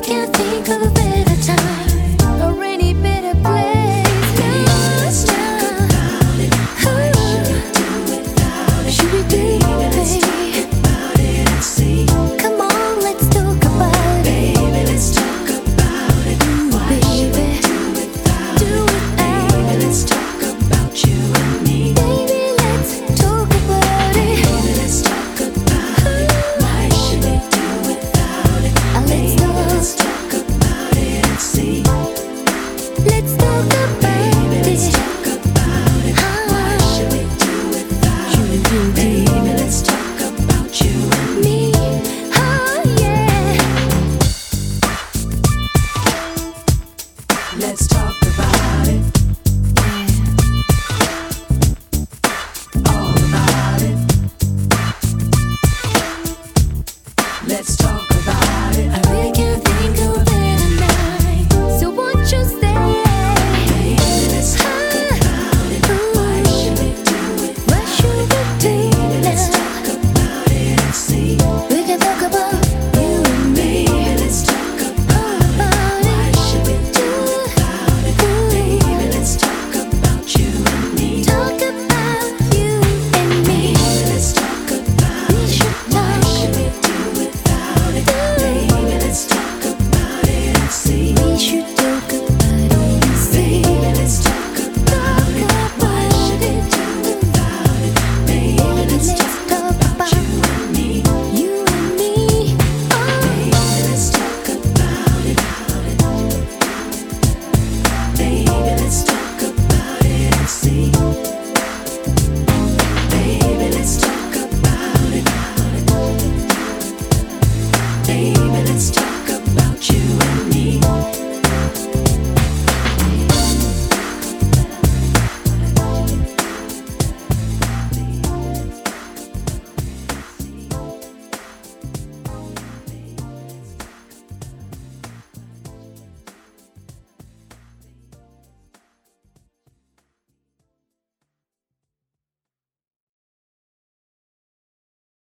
can't think of a better time. talk.